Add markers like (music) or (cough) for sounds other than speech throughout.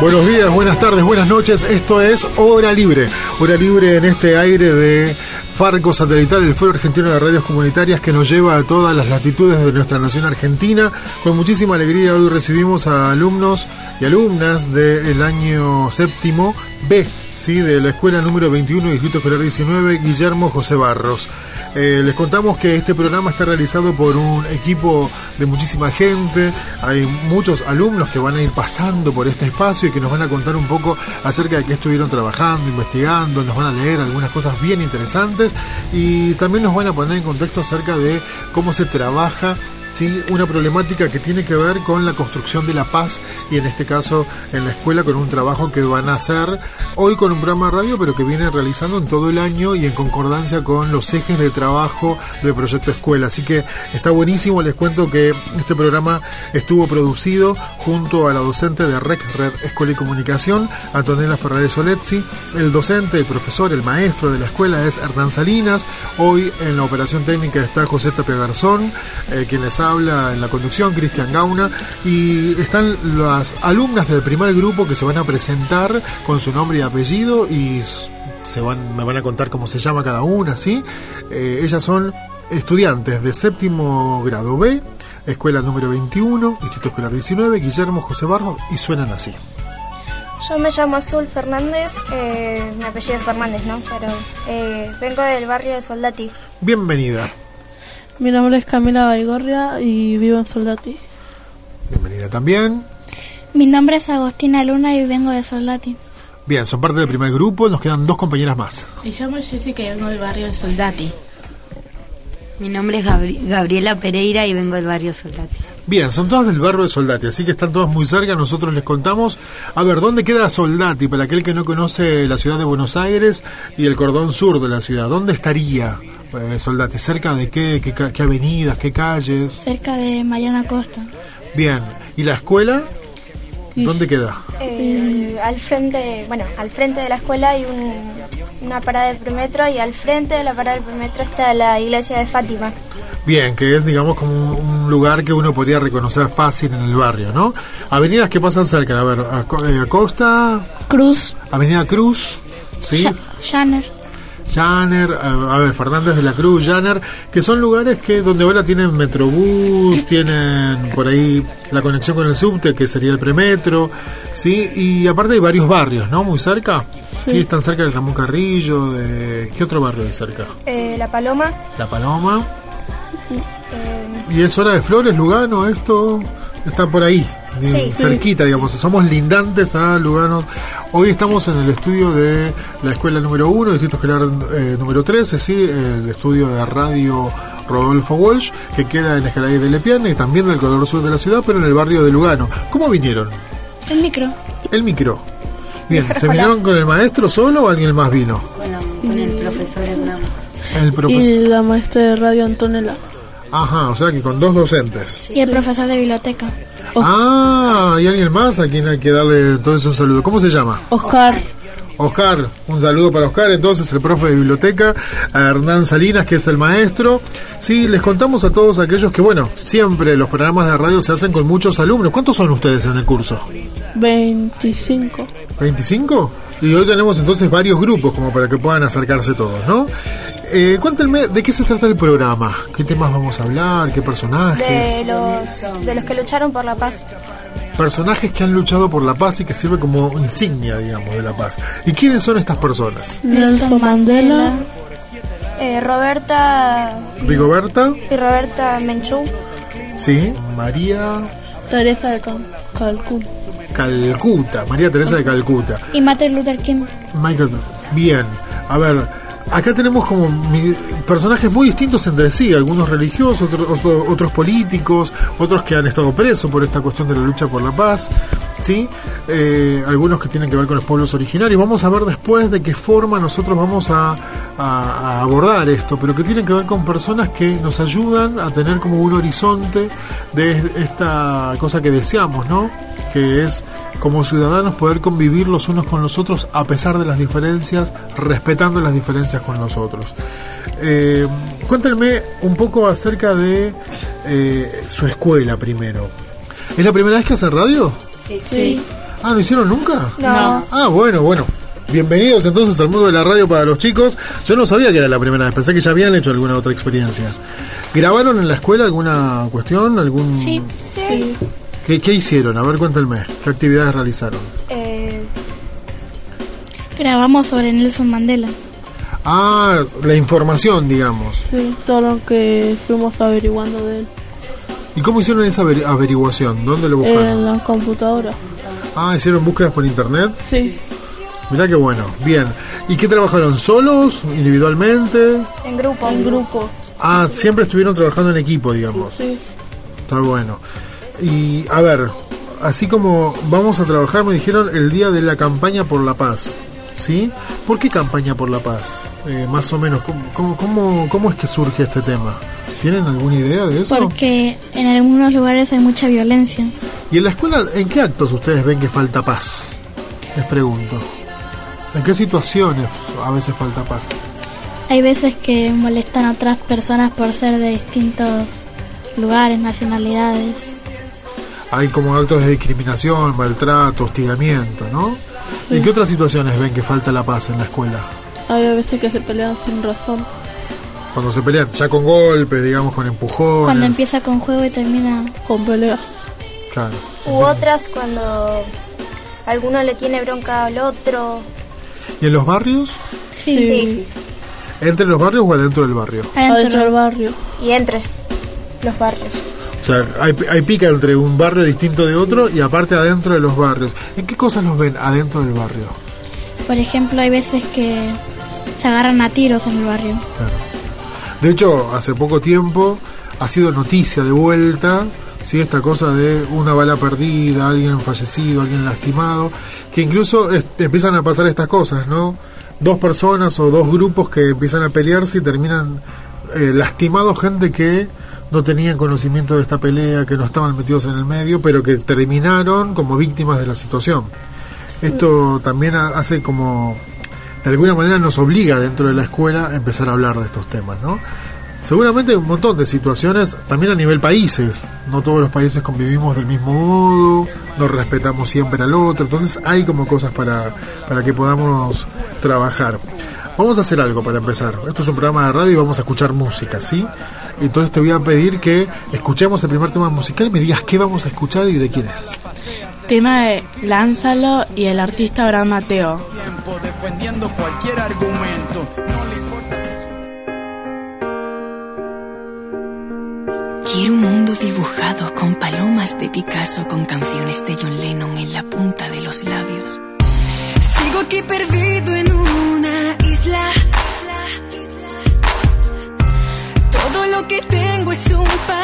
Buenos días, buenas tardes, buenas noches. Esto es Hora Libre. Hora Libre en este aire de Farco Satelital, el Foro Argentino de Radios Comunitarias que nos lleva a todas las latitudes de nuestra nación argentina. Con muchísima alegría hoy recibimos a alumnos y alumnas del año séptimo B ¿sí? de la escuela número 21, Distrito Escolar 19, Guillermo José Barros. Eh, les contamos que este programa está realizado por un equipo de muchísima gente, hay muchos alumnos que van a ir pasando por este espacio y que nos van a contar un poco acerca de qué estuvieron trabajando, investigando, nos van a leer algunas cosas bien interesantes y también nos van a poner en contexto acerca de cómo se trabaja ¿sí? una problemática que tiene que ver con la construcción de la paz y en este caso en la escuela con un trabajo que van a hacer hoy con un programa de radio pero que viene realizando en todo el año y en concordancia con los ejes de trabajo del proyecto escuela. Así que está buenísimo, les cuento que este programa estuvo producido junto a la docente de REC, Red Escuela y Comunicación, Antonella Ferrares Solezzi, el docente, el profesor, el maestro de la escuela es Hernán Salinas, hoy en la operación técnica está José Tapia Garzón, eh, quien les habla en la conducción, Cristian Gauna, y están las alumnas del primer grupo que se van a presentar con su nombre y apellido y se van, me van a contar cómo se llama cada una, ¿sí? Eh, ellas son estudiantes de séptimo grado B, escuela número 21, Distrito Escolar 19, Guillermo José Barros, y suenan así. Yo me llamo Azul Fernández, eh, mi apellido es Fernández, ¿no? Pero eh, vengo del barrio de Soldati. Bienvenida. Mi nombre es Camila Baigorria y vivo en Soldati. Bienvenida también. Mi nombre es Agostina Luna y vengo de Soldati. Bien, son parte del primer grupo, nos quedan dos compañeras más. Me llamo Jessica y vengo del barrio de Soldati. Mi nombre es Gabri- Gabriela Pereira y vengo del barrio Soldati. Bien, son todas del barrio de Soldati, así que están todas muy cerca. Nosotros les contamos. A ver, ¿dónde queda Soldati? Para aquel que no conoce la ciudad de Buenos Aires y el cordón sur de la ciudad, ¿dónde estaría eh, Soldati? ¿Cerca de qué, qué, qué avenidas, qué calles? Cerca de Mariana Costa. Bien, ¿y la escuela? ¿Dónde queda? Eh, al frente, bueno, al frente de la escuela hay un- una parada del primetro y al frente de la parada del primetro está la iglesia de Fátima. Bien, que es, digamos, como un un lugar que uno podría reconocer fácil en el barrio, ¿no? Avenidas que pasan cerca, a ver, Aco- eh, Acosta, Cruz. Avenida Cruz, ¿sí? Ya- Janer. A ver, Fernández de la Cruz, Janer, que son lugares que donde ahora tienen Metrobús, tienen por ahí la conexión con el subte, que sería el premetro, ¿sí? Y aparte hay varios barrios, ¿no? Muy cerca. Sí, están cerca del Ramón Carrillo, de... ¿Qué otro barrio hay cerca? Eh, la Paloma, La Paloma. eh, ¿Y es hora de Flores, Lugano, esto? Está por ahí, Sí. cerquita, digamos. Somos lindantes a Lugano. Hoy estamos en el estudio de la escuela número 1, Distrito Escolar eh, número 13, ¿sí? el estudio de radio Rodolfo Walsh, que queda en Escalade de Lepiana y también del color sur de la ciudad, pero en el barrio de Lugano. ¿Cómo vinieron? El micro. El micro. Bien, ¿se vinieron con el maestro solo o alguien más vino? Bueno, con el profesor Hernán. El profesor. Y la maestra de radio Antonella. Ajá, o sea que con dos docentes. Y el profesor de biblioteca. Ah, ¿y alguien más a quien hay que darle entonces un saludo? ¿Cómo se llama? Oscar. Oscar, un saludo para Oscar, entonces el profe de biblioteca, a Hernán Salinas, que es el maestro. Sí, les contamos a todos aquellos que, bueno, siempre los programas de radio se hacen con muchos alumnos. ¿Cuántos son ustedes en el curso? 25. ¿25? Y hoy tenemos entonces varios grupos como para que puedan acercarse todos, ¿no? Eh, cuéntenme, ¿de qué se trata el programa? ¿Qué temas vamos a hablar? ¿Qué personajes? de los, de los que lucharon por la paz. Personajes que han luchado por la paz y que sirve como insignia, digamos, de la paz. ¿Y quiénes son estas personas? Nelson Mandela. Eh, Roberta Rigoberta, y Roberta Menchú. sí, María Teresa de Cal- Calcuta. Calcuta, María Teresa de Calcuta. Y Martin Luther King. Michael, bien, a ver, acá tenemos como personajes muy distintos entre sí, algunos religiosos, otros, otro- otros políticos, otros que han estado presos por esta cuestión de la lucha por la paz. ¿sí? Eh, algunos que tienen que ver con los pueblos originarios. Vamos a ver después de qué forma nosotros vamos a, abordar esto, pero que tienen que ver con personas que nos ayudan a tener como un horizonte de esta cosa que deseamos, ¿no? Que es como ciudadanos poder convivir los unos con los otros a pesar de las diferencias, respetando las diferencias con los otros. Eh, cuéntenme un poco acerca de eh, su escuela primero. ¿Es la primera vez que hacen radio? Sí. Ah, ¿no hicieron nunca? No. Ah, bueno, bueno. Bienvenidos entonces al mundo de la radio para los chicos. Yo no sabía que era la primera vez, pensé que ya habían hecho alguna otra experiencia. ¿Grabaron en la escuela alguna cuestión? algún Sí, sí. ¿Qué, qué hicieron? A ver, cuéntenme. ¿Qué actividades realizaron? Eh, Grabamos sobre Nelson Mandela. Ah, la información, digamos. Sí, todo lo que fuimos averiguando de él. ¿Y cómo hicieron esa averi- averiguación? ¿Dónde lo En buscaron? la computadora. Ah, hicieron búsquedas por internet. Sí, Mirá qué bueno. Bien. ¿Y qué trabajaron? ¿Solos? ¿Individualmente? en grupo. en grupo. Ah, siempre estuvieron trabajando en equipo, digamos. Sí. Está bueno. Y a ver, así como vamos a trabajar, me dijeron el día de la campaña por la paz. ¿Sí? ¿Por qué campaña por la paz? Eh, más o menos, ¿cómo, cómo, cómo, cómo es que surge este tema? ¿Tienen alguna idea de eso? Porque en algunos lugares hay mucha violencia. ¿Y en la escuela, en qué actos ustedes ven que falta paz? Les pregunto. ¿En qué situaciones a veces falta paz? Hay veces que molestan a otras personas por ser de distintos lugares, nacionalidades. Hay como actos de discriminación, maltrato, hostigamiento, ¿no? ¿Y qué otras situaciones ven que falta la paz en la escuela? Hay a veces que se pelean sin razón. Cuando se pelean, ya con golpes, digamos, con empujones. Cuando empieza con juego y termina... Con peleas. Claro. U otras cuando alguno le tiene bronca al otro. ¿Y en los barrios? Sí, Sí. ¿Entre los barrios o adentro del barrio? Adentro del barrio. Y entre los barrios. Sea, hay, hay pica entre un barrio distinto de otro y aparte adentro de los barrios. ¿En qué cosas los ven adentro del barrio? Por ejemplo, hay veces que se agarran a tiros en el barrio. De hecho, hace poco tiempo ha sido noticia de vuelta, ¿sí? esta cosa de una bala perdida, alguien fallecido, alguien lastimado, que incluso es- empiezan a pasar estas cosas, ¿no? Dos personas o dos grupos que empiezan a pelearse y terminan eh, lastimados gente que no tenían conocimiento de esta pelea, que no estaban metidos en el medio, pero que terminaron como víctimas de la situación. Esto también ha- hace como de alguna manera nos obliga dentro de la escuela a empezar a hablar de estos temas, ¿no? Seguramente un montón de situaciones, también a nivel países, no todos los países convivimos del mismo modo, no respetamos siempre al otro, entonces hay como cosas para, para que podamos trabajar. Vamos a hacer algo para empezar. Esto es un programa de radio y vamos a escuchar música, ¿sí? Entonces te voy a pedir que escuchemos el primer tema musical y me digas qué vamos a escuchar y de quién es. Tema de Lánzalo y el artista Abraham Mateo. tiempo defendiendo cualquier argumento. No le importa si Quiero un mundo dibujado con palomas de Picasso, con canciones de John Lennon en la punta de los labios. Sigo aquí perdido en una isla. Todo lo que tengo es un papel.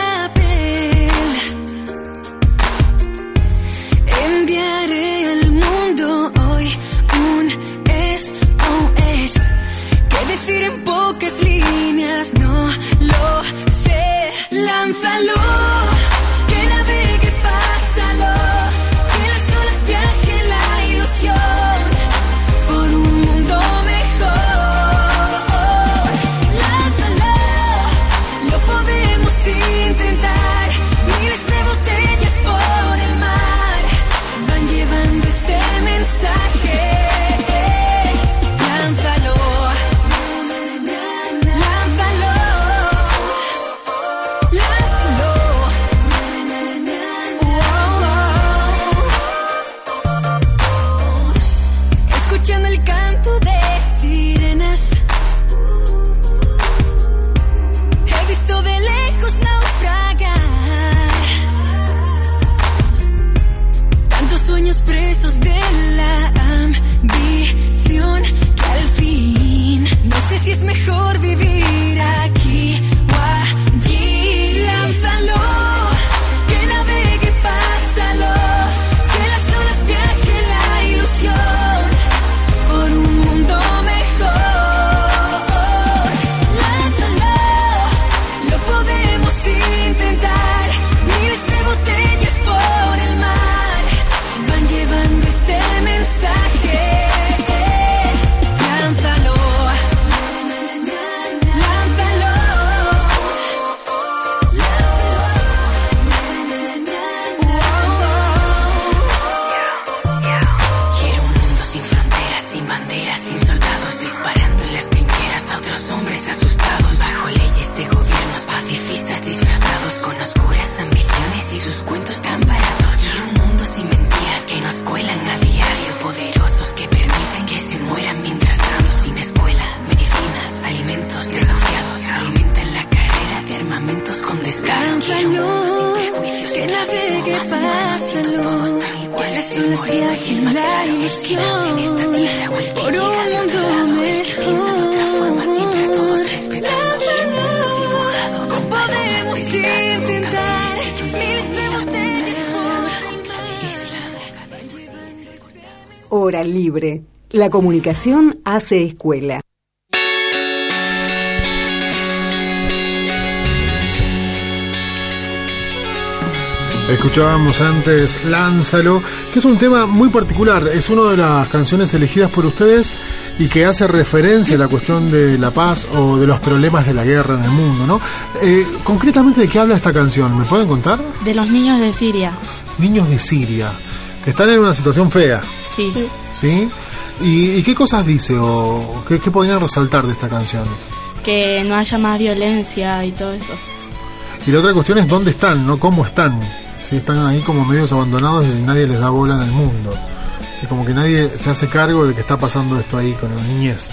La comunicación hace escuela. Escuchábamos antes Lánzalo, que es un tema muy particular, es una de las canciones elegidas por ustedes y que hace referencia a la cuestión de la paz o de los problemas de la guerra en el mundo, ¿no? Eh, concretamente, ¿de qué habla esta canción? ¿Me pueden contar? De los niños de Siria. Niños de Siria, que están en una situación fea, Sí. ¿sí? ¿Y, y qué cosas dice o qué, qué podrían resaltar de esta canción? Que no haya más violencia y todo eso. Y la otra cuestión es dónde están, ¿no? ¿Cómo están? ¿Sí? Están ahí como medios abandonados y nadie les da bola en el mundo. ¿Sí? Como que nadie se hace cargo de que está pasando esto ahí con la niñez.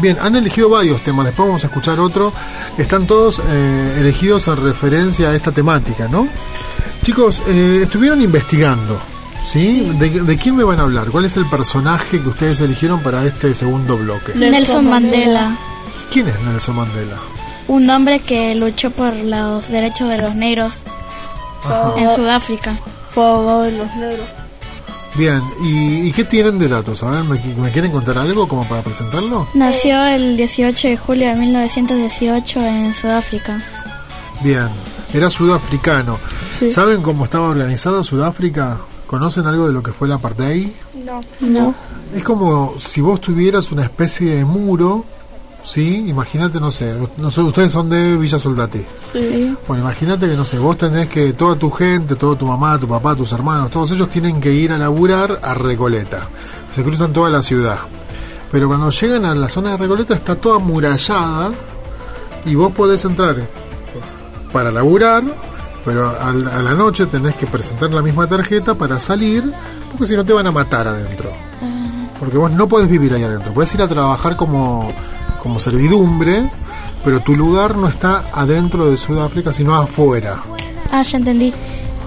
Bien, han elegido varios temas, después vamos a escuchar otro. Están todos eh, elegidos en referencia a esta temática, ¿no? Chicos, eh, estuvieron investigando, ¿sí? ¿De, de quién me van a hablar? ¿Cuál es el personaje que ustedes eligieron para este segundo bloque? Nelson Mandela, ¿Quién es Nelson Mandela? un hombre que luchó por los derechos de los negros Ajá. en Sudáfrica. Fue abogado de los negros. Bien, ¿y, y qué tienen de datos? A ver, ¿me, me quieren contar algo como para presentarlo? Nació el 18 de julio de 1918 en Sudáfrica. Bien, era sudafricano. Sí. ¿Saben cómo estaba organizado Sudáfrica? ¿Conocen algo de lo que fue el apartheid? No. No. Es como si vos tuvieras una especie de muro, ¿sí? Imagínate, no sé, no sé, ustedes son de Villa Soldati. Sí. Bueno, imagínate que, no sé, vos tenés que, toda tu gente, toda tu mamá, tu papá, tus hermanos, todos ellos tienen que ir a laburar a Recoleta. Se cruzan toda la ciudad. Pero cuando llegan a la zona de Recoleta está toda amurallada y vos podés entrar para laburar, pero a, la noche tenés que presentar la misma tarjeta para salir, porque si no te van a matar adentro. Porque vos no podés vivir ahí adentro. Podés ir a trabajar como, como servidumbre, pero tu lugar no está adentro de Sudáfrica, sino afuera. Ah, ya entendí.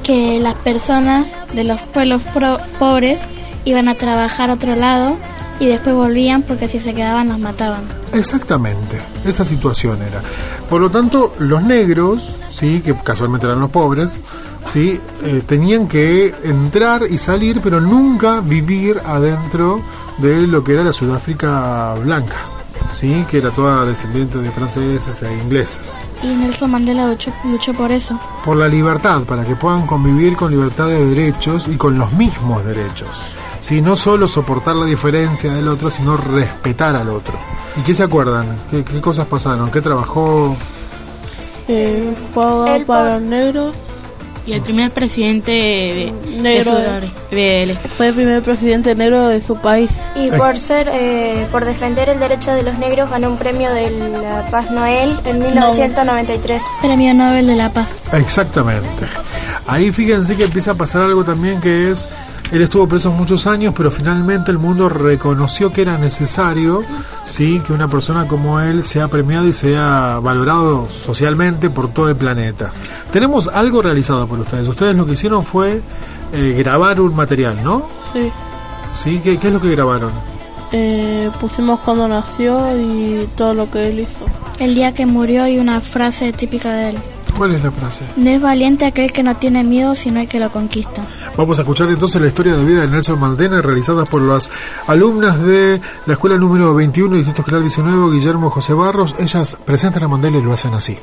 Que las personas de los pueblos pro- pobres iban a trabajar a otro lado y después volvían porque si se quedaban los mataban. Exactamente, esa situación era. Por lo tanto, los negros, sí, que casualmente eran los pobres, sí, eh, tenían que entrar y salir, pero nunca vivir adentro de lo que era la Sudáfrica blanca, sí, que era toda descendiente de franceses e ingleses. Y Nelson Mandela luchó, luchó por eso. Por la libertad, para que puedan convivir con libertad de derechos y con los mismos derechos. Sí, no solo soportar la diferencia del otro, sino respetar al otro. ¿Y qué se acuerdan? ¿Qué, qué cosas pasaron? ¿Qué trabajó? Eh, El para por- negros. Y el primer presidente de, de, Negro. Del- Fue el primer presidente negro de su país. Y por ser, eh, por defender el derecho de los negros ganó un premio de la Paz Noel en 1993. Premio Nobel de la Paz. Exactamente. Ahí fíjense que empieza a pasar algo también que es, él estuvo preso muchos años, pero finalmente el mundo reconoció que era necesario, sí, que una persona como él sea premiado y sea valorado socialmente por todo el planeta. Tenemos algo realizado por ustedes. Ustedes lo que hicieron fue eh, grabar un material, ¿no? Sí. Sí, ¿Qué, qué es lo que grabaron? Eh, pusimos cuando nació y todo lo que él hizo. El día que murió y una frase típica de él. ¿Cuál es la frase? No es valiente aquel que no tiene miedo, sino el que lo conquista. Vamos a escuchar entonces la historia de vida de Nelson Mandela realizada por las alumnas de la escuela número 21, Distrito Escolar 19, Guillermo José Barros. Ellas presentan a Mandela y lo hacen así.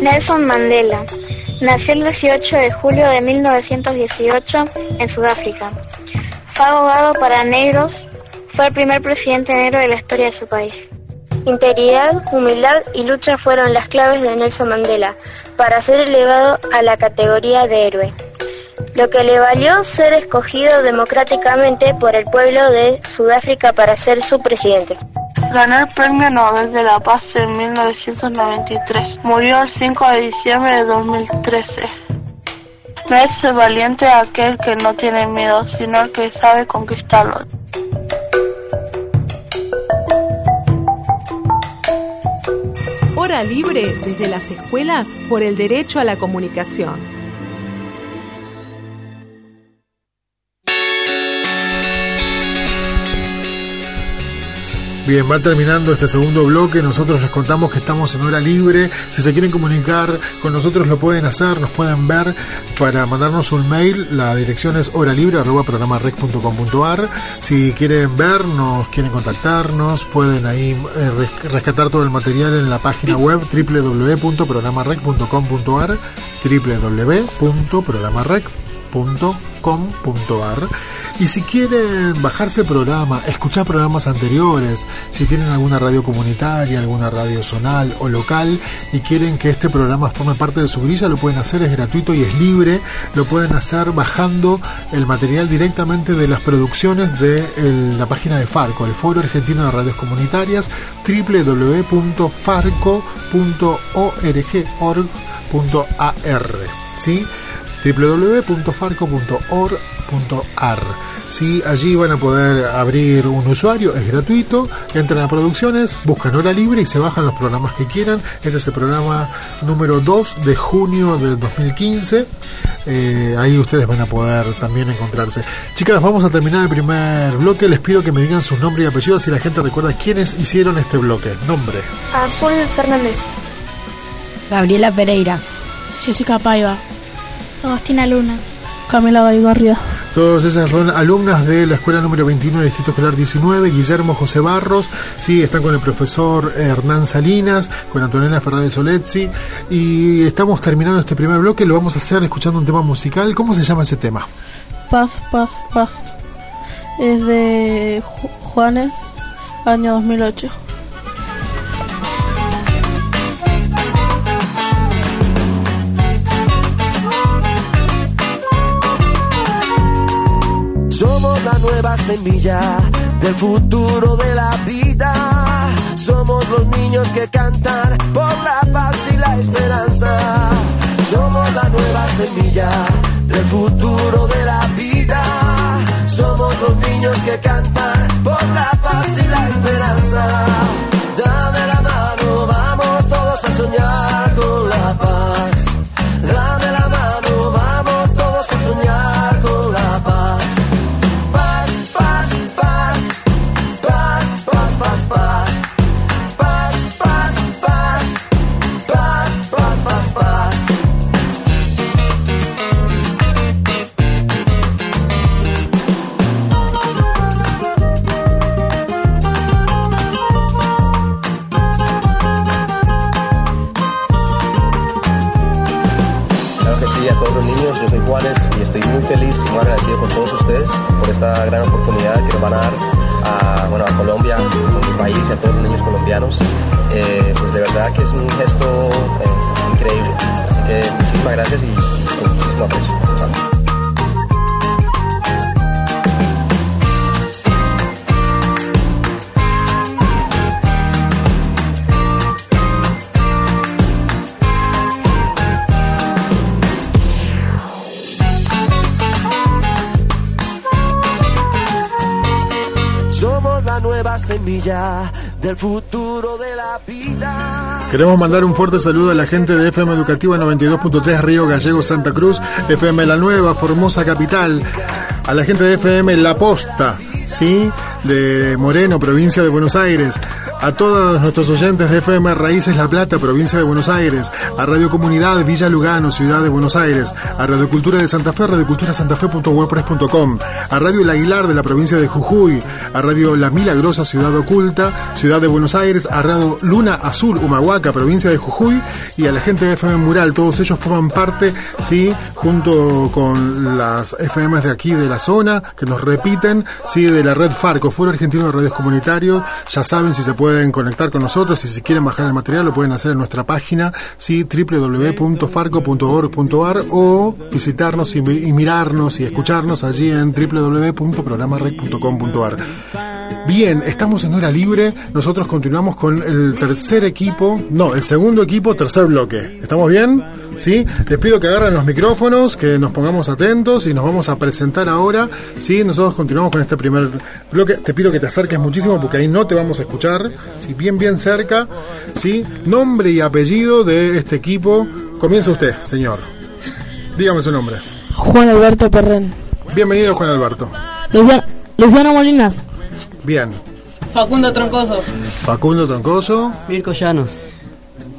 Nelson Mandela nació el 18 de julio de 1918 en Sudáfrica. Fue abogado para negros, fue el primer presidente negro de la historia de su país. Integridad, humildad y lucha fueron las claves de Nelson Mandela para ser elevado a la categoría de héroe, lo que le valió ser escogido democráticamente por el pueblo de Sudáfrica para ser su presidente. Ganó el Premio Nobel de la Paz en 1993. Murió el 5 de diciembre de 2013. No es el valiente aquel que no tiene miedo, sino el que sabe conquistarlo. Hora Libre desde las escuelas por el derecho a la comunicación. Bien, va terminando este segundo bloque. Nosotros les contamos que estamos en hora libre. Si se quieren comunicar con nosotros lo pueden hacer, nos pueden ver para mandarnos un mail. La dirección es horalibre.programarec.com.ar. Si quieren vernos, quieren contactarnos, pueden ahí eh, rescatar todo el material en la página web www.programarec.com.ar www.programarec.com.ar y si quieren bajarse el programa, escuchar programas anteriores, si tienen alguna radio comunitaria, alguna radio zonal o local y quieren que este programa forme parte de su grilla, lo pueden hacer, es gratuito y es libre. Lo pueden hacer bajando el material directamente de las producciones de la página de Farco, el Foro Argentino de Radios Comunitarias, www.farco.org.ar. ¿sí? www.farco.org.ar. Sí, allí van a poder abrir un usuario, es gratuito, entran a producciones, buscan hora libre y se bajan los programas que quieran. Este es el programa número 2 de junio del 2015. Eh, ahí ustedes van a poder también encontrarse. Chicas, vamos a terminar el primer bloque. Les pido que me digan su nombre y apellido si la gente recuerda quiénes hicieron este bloque. Nombre. Azul Fernández. Gabriela Pereira. Jessica Paiva. Agostina Luna. Camila Baigorria. Todas esas son alumnas de la escuela número 21 del Distrito Escolar 19, Guillermo José Barros, sí, están con el profesor Hernán Salinas, con Antonella Fernández Solezzi, y estamos terminando este primer bloque, lo vamos a hacer escuchando un tema musical. ¿Cómo se llama ese tema? Paz, paz, paz. Es de Juanes, año 2008. Nueva semilla del futuro de la vida. Somos los niños que cantan por la paz y la esperanza. Somos la nueva semilla del futuro de la vida. Somos los niños que cantan por la paz y la esperanza. Dame la mano, vamos todos a soñar esta gran oportunidad que nos van a dar a, bueno, a Colombia, a mi país y a todos los niños colombianos. Eh, pues de verdad que es un gesto del futuro de la vida. Queremos mandar un fuerte saludo a la gente de FM Educativa 92.3 Río Gallego Santa Cruz, FM La Nueva, Formosa Capital, a la gente de FM La Posta, ¿sí? de Moreno, provincia de Buenos Aires, a todos nuestros oyentes de FM Raíces La Plata, provincia de Buenos Aires, a Radio Comunidad Villa Lugano, ciudad de Buenos Aires, a Radio Cultura de Santa Fe, radioculturasantafe.wordpress.com, a Radio El Aguilar de la provincia de Jujuy, a Radio La Milagrosa, ciudad oculta, ciudad de Buenos Aires, a Radio Luna Azul, Humahuaca, provincia de Jujuy, y a la gente de FM Mural, todos ellos forman parte, sí, junto con las FMs de aquí de la zona, que nos repiten, sí, de la red Farco, Foro Argentino de Radios Comunitarios, ya saben si se pueden conectar con nosotros y si quieren bajar el material lo pueden hacer en nuestra página, sí, www.farco.org.ar o visitarnos y, mirarnos y escucharnos allí en www.programarec.com.ar. Bien, estamos en hora libre. Nosotros continuamos con el tercer equipo, no, el segundo equipo, tercer bloque. ¿Estamos bien? ¿Sí? Les pido que agarren los micrófonos, que nos pongamos atentos y nos vamos a presentar ahora. ¿Sí? Nosotros continuamos con este primer bloque. Te pido que te acerques muchísimo porque ahí no te vamos a escuchar. ¿sí? Bien, bien cerca. ¿Sí? Nombre y apellido de este equipo. Comienza usted, señor. Dígame su nombre. Juan Alberto Perren. Bienvenido, Juan Alberto. Luciano, Luciano Molinas. Bien. Facundo Troncoso. Facundo Troncoso. Mirko Llanos.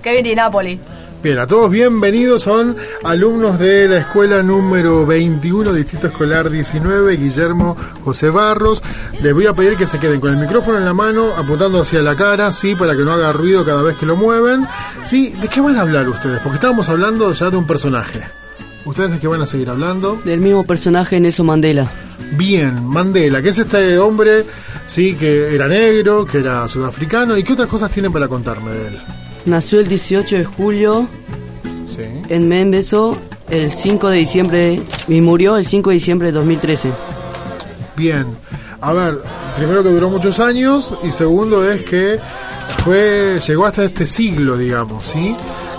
Kevin Di Napoli. Bien, a todos bienvenidos, son alumnos de la escuela número 21, Distrito Escolar 19, Guillermo José Barros. Les voy a pedir que se queden con el micrófono en la mano, apuntando hacia la cara, sí, para que no haga ruido cada vez que lo mueven. Sí, ¿de qué van a hablar ustedes? Porque estábamos hablando ya de un personaje. ¿Ustedes de qué van a seguir hablando? Del mismo personaje Nelson Mandela. Bien, Mandela, que es este hombre, sí, que era negro, que era sudafricano. ¿Y qué otras cosas tienen para contarme de él? Nació el 18 de julio sí. en Membeso el 5 de diciembre y murió el 5 de diciembre de 2013. Bien, a ver, primero que duró muchos años y segundo es que fue llegó hasta este siglo, digamos, ¿sí?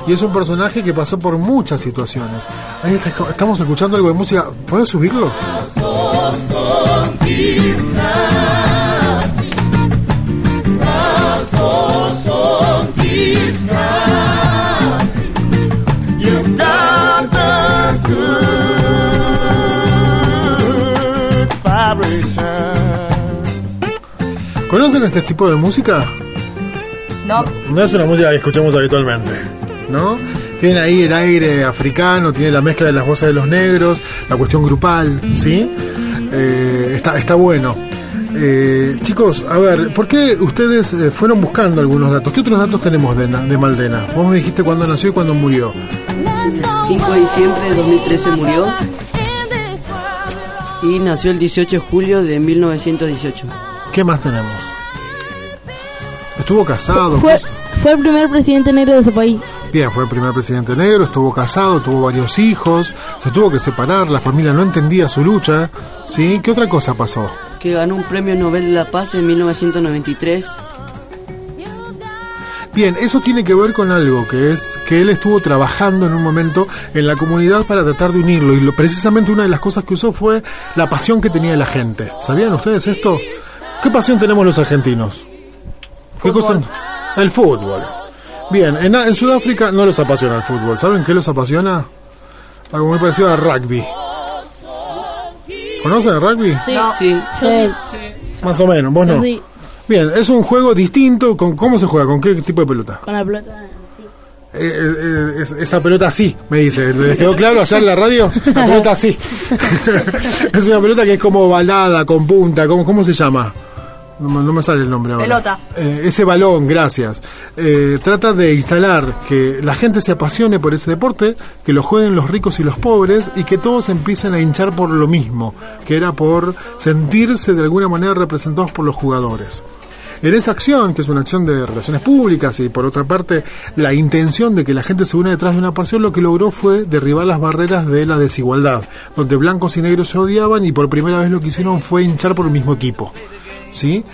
Y es un personaje que pasó por muchas situaciones. Ahí está, estamos escuchando algo de música. ¿Puedes subirlo? ¿Conocen este tipo de música? No. No es una música que escuchamos habitualmente, ¿no? Tiene ahí el aire africano, tiene la mezcla de las voces de los negros, la cuestión grupal, ¿sí? Eh, está, está bueno. Eh, chicos, a ver, ¿por qué ustedes eh, fueron buscando algunos datos? ¿Qué otros datos tenemos de, de Maldena? Vos me dijiste cuándo nació y cuándo murió. 5 de diciembre de 2013 murió y nació el 18 de julio de 1918. ¿Qué más tenemos? Estuvo casado. Fue, fue el primer presidente negro de su país. Bien, fue el primer presidente negro, estuvo casado, tuvo varios hijos, se tuvo que separar, la familia no entendía su lucha, ¿sí? ¿Qué otra cosa pasó? Que ganó un premio Nobel de la Paz en 1993. Bien, eso tiene que ver con algo que es que él estuvo trabajando en un momento en la comunidad para tratar de unirlo y lo, precisamente una de las cosas que usó fue la pasión que tenía la gente. ¿Sabían ustedes esto? ¿Qué pasión tenemos los argentinos? ¿Qué cosa? El fútbol. Bien, en, en, Sudáfrica no los apasiona el fútbol. ¿Saben qué los apasiona? Algo muy parecido al rugby. ¿Conocen el rugby? Sí, No. sí. sí. Más o menos, vos no. Sí, Bien, es un juego distinto. Con, ¿Cómo se juega? ¿Con qué tipo de pelota? con la pelota. Eh, eh, eh, es- esa pelota así, me dice. ¿Les quedó claro allá en la radio? La pelota así. (laughs) es una pelota que es como balada, con punta. ¿Cómo, cómo se llama? No, me- no me sale el nombre ahora. Pelota. Eh, ese balón, gracias. Eh, trata de instalar que la gente se apasione por ese deporte, que lo jueguen los ricos y los pobres y que todos empiecen a hinchar por lo mismo, que era por sentirse de alguna manera representados por los jugadores. En esa acción, que es una acción de relaciones públicas y por otra parte la intención de que la gente se una detrás de una pasión, lo que logró fue derribar las barreras de la desigualdad, donde blancos y negros se odiaban y por primera vez lo que hicieron fue hinchar por el mismo equipo. ¿Sí?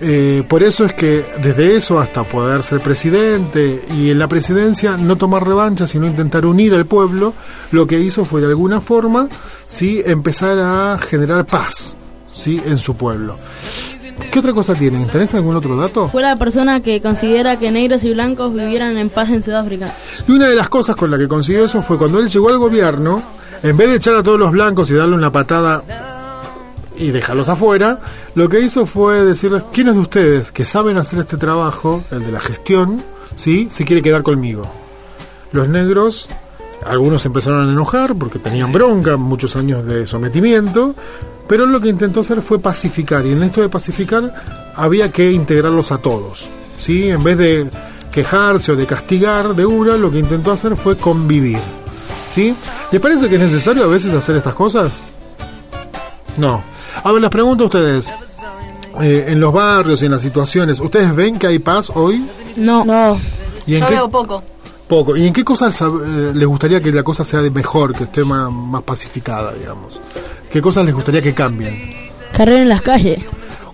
Eh, por eso es que desde eso hasta poder ser presidente y en la presidencia no tomar revancha, sino intentar unir al pueblo, lo que hizo fue de alguna forma ¿sí? empezar a generar paz ¿sí? en su pueblo. ¿Qué otra cosa tienen? ¿Tenés algún otro dato? Fue la persona que considera que negros y blancos vivieran en paz en Sudáfrica. Y una de las cosas con la que consiguió eso fue cuando él llegó al gobierno, en vez de echar a todos los blancos y darle una patada y dejarlos afuera, lo que hizo fue decirles, ¿quiénes de ustedes que saben hacer este trabajo, el de la gestión, sí, se quiere quedar conmigo? Los negros, algunos empezaron a enojar porque tenían bronca, muchos años de sometimiento, pero lo que intentó hacer fue pacificar, y en esto de pacificar había que integrarlos a todos, ¿sí? En vez de quejarse o de castigar de una, lo que intentó hacer fue convivir, ¿sí? ¿Les parece que es necesario a veces hacer estas cosas? No. A ver, les pregunto a ustedes, eh, en los barrios y en las situaciones, ¿ustedes ven que hay paz hoy? No. No. ¿Y en Yo qué? veo poco. Poco. ¿Y en qué cosas eh, les gustaría que la cosa sea de mejor, que esté más, más pacificada, digamos? ¿Qué cosas les gustaría que cambien? Carrera en las calles.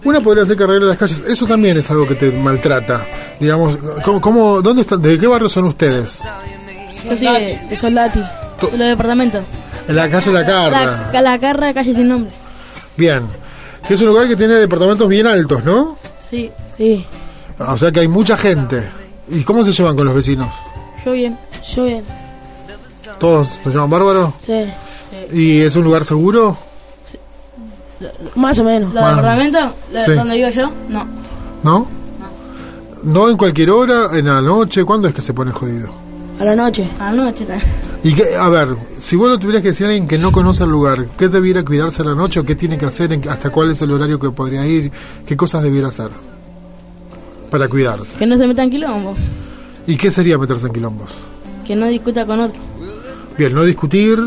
Una podría ser que arregle las calles. Eso también es algo que te maltrata. Digamos, ¿cómo, cómo, dónde están, ¿de qué barrio son ustedes? Yo sí, de Soldati, los departamentos. En la calle La Carra. La, la Carra, calle sin nombre. Bien. Que es un lugar que tiene departamentos bien altos, ¿no? Sí, sí. O sea que hay mucha gente. ¿Y cómo se llevan con los vecinos? Yo bien, yo bien. ¿Todos se llaman bárbaro? Sí. ¿Y es un lugar seguro? Más o menos. ¿La- Sí. ¿Donde vivo yo? No. ¿No? ¿No en cualquier hora, en la noche? ¿Cuándo es que se pone jodido? A la noche. A la noche también. Y que, a ver, si vos lo tuvieras que decir a alguien que no conoce el lugar, ¿qué debiera cuidarse a la noche o qué tiene que hacer? en- ¿Hasta cuál es el horario que podría ir? ¿Qué cosas debiera hacer para cuidarse? Que no se metan quilombo. ¿Y qué sería meterse en quilombos? Que no discuta con otro. Bien, no discutir.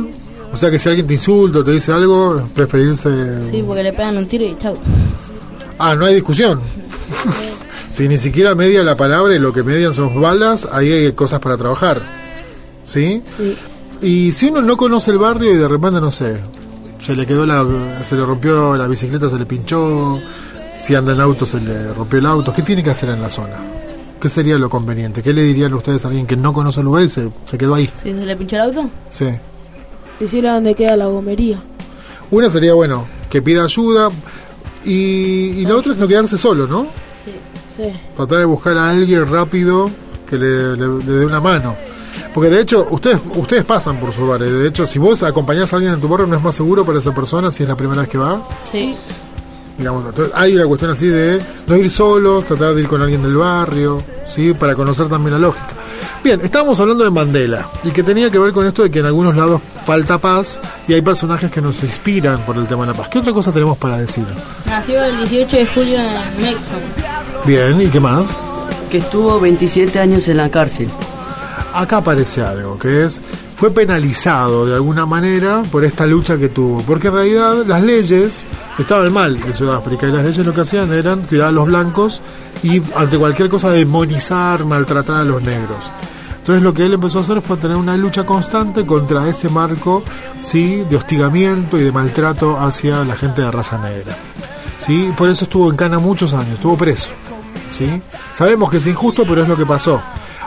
O sea que si alguien te insulta o te dice algo, preferirse... Sí, porque le pegan un tiro y chau. Ah, no hay discusión. (laughs) si ni siquiera media la palabra y lo que median son balas, ahí hay cosas para trabajar. ¿Sí? Sí. Y si uno no conoce el barrio y de repente, no sé, se le quedó la. se le rompió la bicicleta, se le pinchó, si anda en auto, se le rompió el auto, ¿qué tiene que hacer en la zona? ¿Qué sería lo conveniente? ¿Qué le dirían ustedes a alguien que no conoce el lugar y se, se quedó ahí? Si se le pinchó el auto, Sí. decirle dónde queda la gomería. Una sería, bueno, que pida ayuda y, y la otra es no quedarse solo, ¿no? Sí. tratar de buscar a alguien rápido que le, le- le dé una mano. Porque de hecho, ustedes ustedes pasan por su barrio. De hecho, si vos acompañás a alguien en tu barrio, no es más seguro para esa persona si es la primera vez que va. Sí. Digamos, entonces, hay una cuestión así de no ir solos, tratar de ir con alguien del barrio, ¿sí? Para conocer también la lógica. Bien, estábamos hablando de Mandela y que tenía que ver con esto de que en algunos lados falta paz y hay personajes que nos inspiran por el tema de la paz. ¿Qué otra cosa tenemos para decir? Nació el 18 de julio en Mexon. Bien, ¿y qué más? Que estuvo 27 años en la cárcel. Acá aparece algo, que es, fue penalizado de alguna manera por esta lucha que tuvo, porque en realidad las leyes estaban mal en Sudáfrica y las leyes lo que hacían eran cuidar a los blancos y ante cualquier cosa demonizar, maltratar a los negros. Entonces lo que él empezó a hacer fue tener una lucha constante contra ese marco sí de hostigamiento y de maltrato hacia la gente de raza negra. ¿sí? Por eso estuvo en cana muchos años, estuvo preso. ¿sí? Sabemos que es injusto, pero es lo que pasó.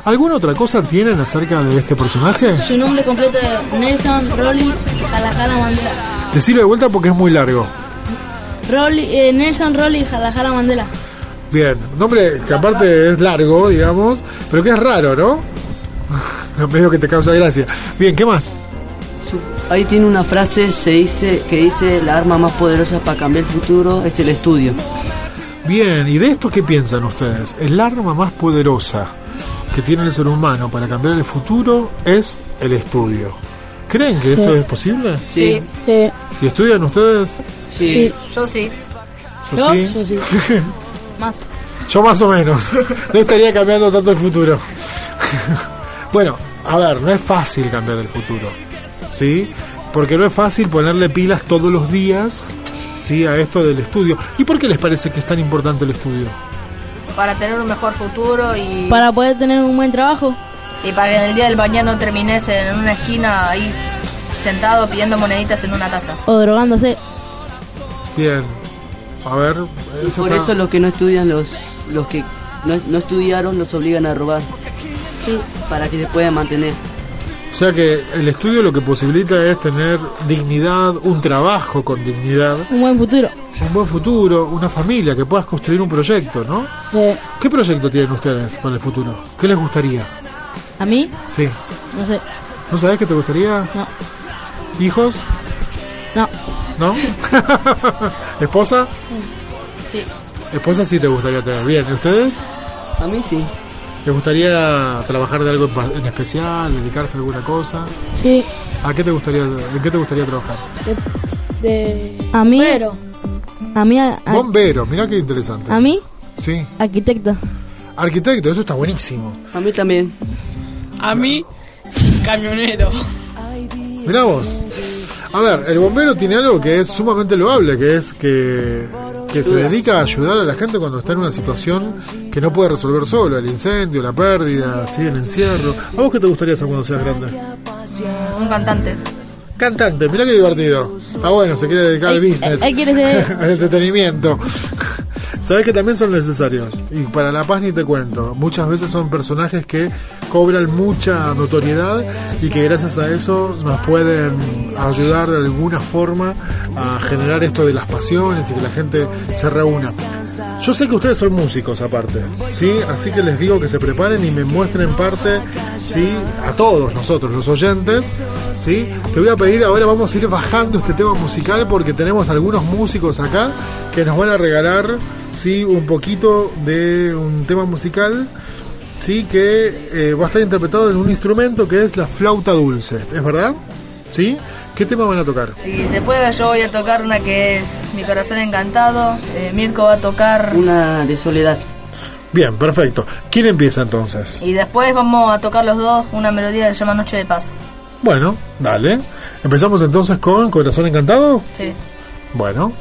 ¿Alguna otra cosa tienen acerca de este personaje? Su nombre completo es Nelson Rolly Jalajara Mandela. Decirlo de vuelta porque es muy largo. Rolly, eh, Nelson Rolly Jalajara Mandela. Bien, nombre que aparte es largo, digamos, pero que es raro, ¿no? (laughs) Medio que te causa gracia. Bien, ¿qué más? Ahí tiene una frase se dice que dice la arma más poderosa para cambiar el futuro es el estudio. Bien, ¿y de esto qué piensan ustedes? El arma más poderosa que tiene el ser humano para cambiar el futuro es el estudio. ¿Creen que Sí. esto es posible? Sí. Sí. ¿Y estudian ustedes? Sí. Yo sí. Yo ¿Yo? sí. Yo sí. (laughs) Más. Yo más o menos. (laughs) No estaría cambiando tanto el futuro. (laughs) bueno, a ver, no es fácil cambiar el futuro. ¿Sí? Porque no es fácil ponerle pilas todos los días ¿sí? a esto del estudio. ¿Y por qué les parece que es tan importante el estudio? Para tener un mejor futuro y Para poder tener un buen trabajo. y para que en el día del mañana no termines en una esquina ahí sentado pidiendo moneditas en una taza. O drogándose. Bien. A ver, Y eso por está- eso los que no estudian, los, los que no, no estudiaron, los obligan a robar. Sí. Para que se puedan mantener. O sea que el estudio lo que posibilita es tener dignidad, un trabajo con dignidad, Un buen futuro. un buen futuro, una familia, que puedas construir un proyecto, ¿no? Sí. ¿Qué proyecto tienen ustedes para el futuro? ¿Qué les gustaría? ¿A mí? Sí. No sé. ¿No sabés qué te gustaría? No. ¿Hijos? No. ¿No? (laughs) ¿Esposa? Sí. Esposa sí te gustaría tener. Bien, ¿y ustedes? A mí sí. ¿Les gustaría trabajar de algo en especial, dedicarse a alguna cosa? Sí. ¿A qué te gustaría, en qué te gustaría trabajar? De. A mí. A mí. A, a- Bombero, mirá qué interesante. a mí, Sí. arquitecto. Arquitecto, eso está buenísimo. A mí también. A mí, camionero. Mirá vos. A ver, el bombero tiene algo que es sumamente loable, que es que, que se dedica a ayudar a la gente cuando está en una situación que no puede resolver solo, el incendio, la pérdida, ¿sí? el encierro. ¿A vos qué te gustaría hacer cuando seas grande? Un cantante. Cantante, mirá qué divertido. Está bueno, se quiere dedicar al Él- business, él quiere ser- (laughs) al entretenimiento. Sabes que también son necesarios. Y para La Paz ni te cuento. Muchas veces son personajes que cobran mucha notoriedad y que gracias a eso nos pueden ayudar de alguna forma a generar esto de las pasiones y que la gente se reúna. Yo sé que ustedes son músicos aparte, ¿sí? Así que les digo que se preparen y me muestren parte, ¿sí? A todos nosotros, los oyentes, ¿sí? Te voy a pedir, ahora vamos a ir bajando este tema musical porque tenemos algunos músicos acá que nos van a regalar, ¿sí? Un poquito de un tema musical, ¿sí? Que eh, va a estar interpretado en un instrumento que es la flauta dulce, ¿es verdad? ¿Sí? ¿Qué tema van a tocar? Si se puede, yo voy a tocar una que es Mi corazón encantado. Eh, Mirko va a tocar. Una de soledad. Bien, perfecto. ¿Quién empieza entonces? Y después vamos a tocar los dos una melodía que se llama Noche de Paz. Bueno, dale. Empezamos entonces con Corazón Encantado. Sí. Bueno.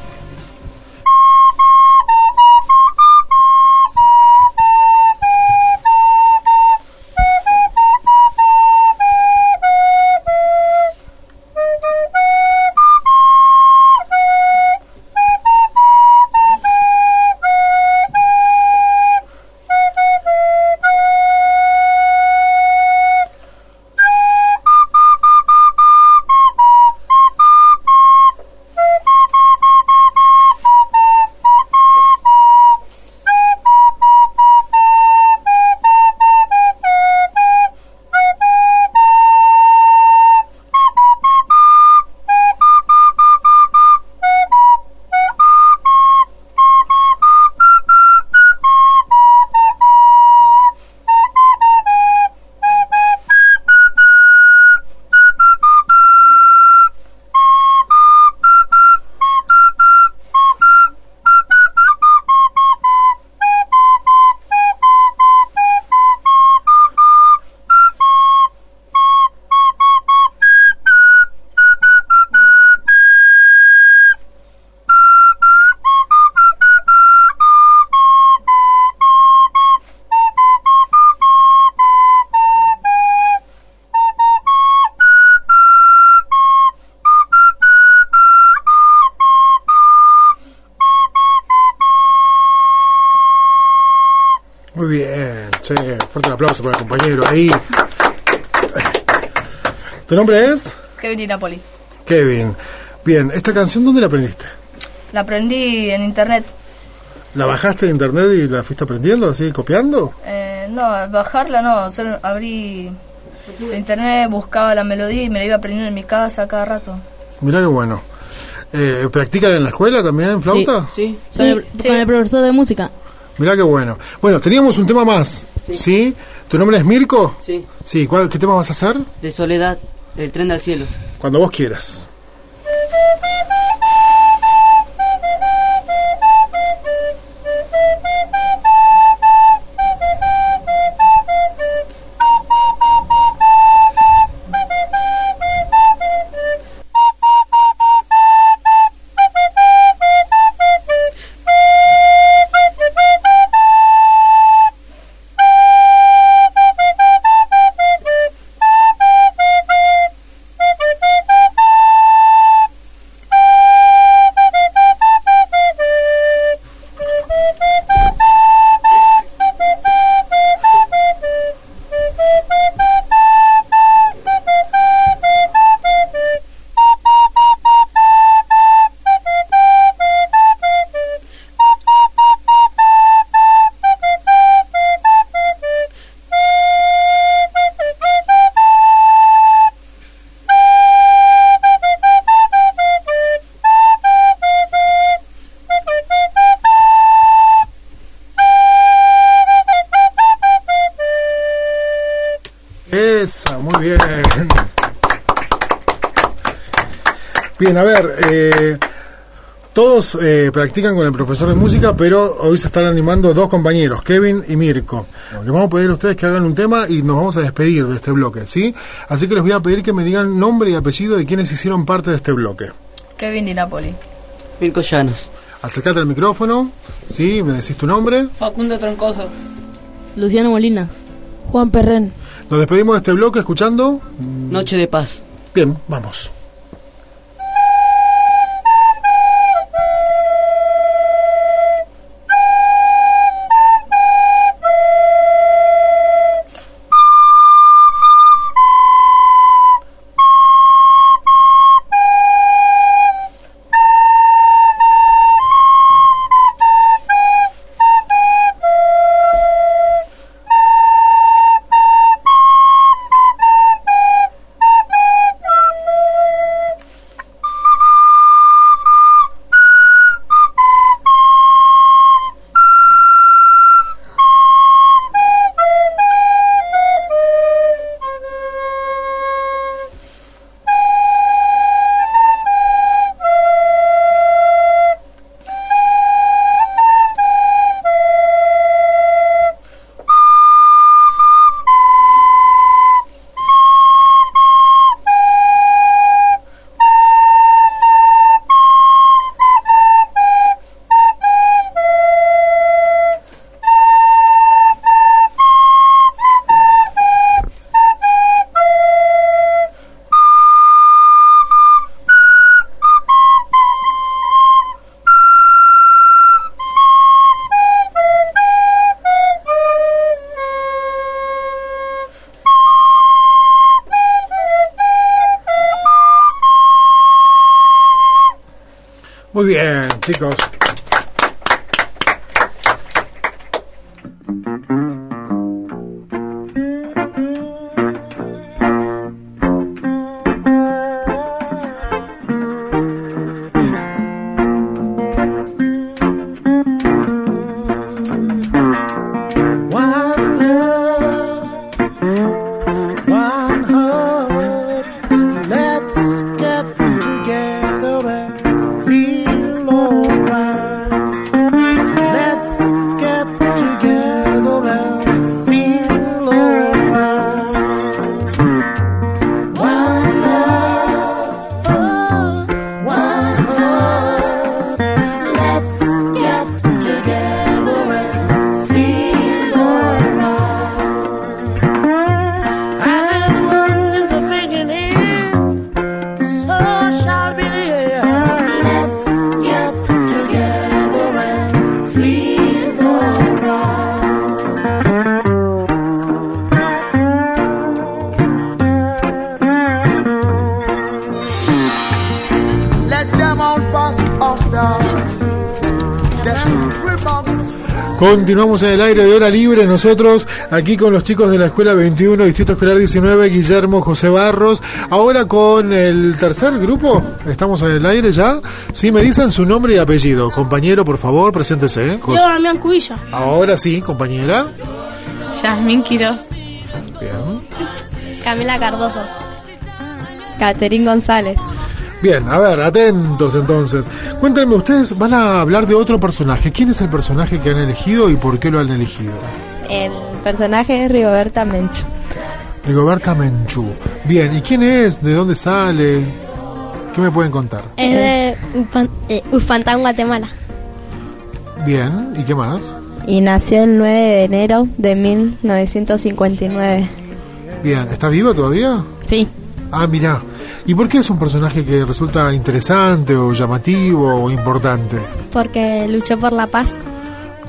Che, fuerte el aplauso para el compañero ahí. ¿Tu nombre es? Kevin y Napoli. Kevin. Bien, ¿esta canción dónde la aprendiste? La aprendí en internet. ¿La bajaste de internet y la fuiste aprendiendo, así, copiando? Eh, no, bajarla no. solo abrí internet, buscaba la melodía y me la iba aprendiendo en mi casa cada rato. Mirá qué bueno. Eh, ¿Practican en la escuela también, flauta? Sí, sí. Con, el, con el profesor de música. Mirá qué bueno. Bueno, teníamos un tema más, ¿sí? ¿Tu nombre es Mirko? Sí. Sí, ¿cuál, ¿qué tema vas a hacer? De soledad, el tren del cielo. Cuando vos quieras. Bien, a ver, eh, todos eh, practican con el profesor de música, pero hoy se están animando dos compañeros, Kevin y Mirko. Les vamos a pedir a ustedes que hagan un tema y nos vamos a despedir de este bloque, ¿sí? Así que les voy a pedir que me digan nombre y apellido de quienes hicieron parte de este bloque. Kevin Di Napoli. Mirko Llanos. Acércate al micrófono, ¿sí? Me decís tu nombre. Facundo Troncoso. Luciano Molina. Juan Perren. Nos despedimos de este bloque escuchando. Noche de paz. Bien, vamos. Muy bien, chicos. Continuamos en el aire de hora libre nosotros aquí con los chicos de la Escuela 21, Distrito Escolar 19, Guillermo José Barros. Ahora con el tercer grupo, estamos en el aire ya. Sí, me dicen su nombre y apellido. Compañero, por favor, preséntese. Yo, Damián Cubilla. Ahora sí, compañera. Yasmín Quiroz. Bien. Camila Cardoso. Caterín González. Bien, a ver, atentos entonces. Cuéntenme, ustedes van a hablar de otro personaje. ¿Quién es el personaje que han elegido y por qué lo han elegido? El personaje es Rigoberta Menchu. Rigoberta Menchú. Bien, ¿y quién es? ¿De dónde sale? ¿Qué me pueden contar? Es de eh, Ufantán, Guatemala. Bien, ¿y qué más? Y nació el 9 de enero de 1959. Bien, ¿está viva todavía? Sí. Ah, mirá. ¿Y por qué es un personaje que resulta interesante o llamativo o importante? Porque luchó por la paz.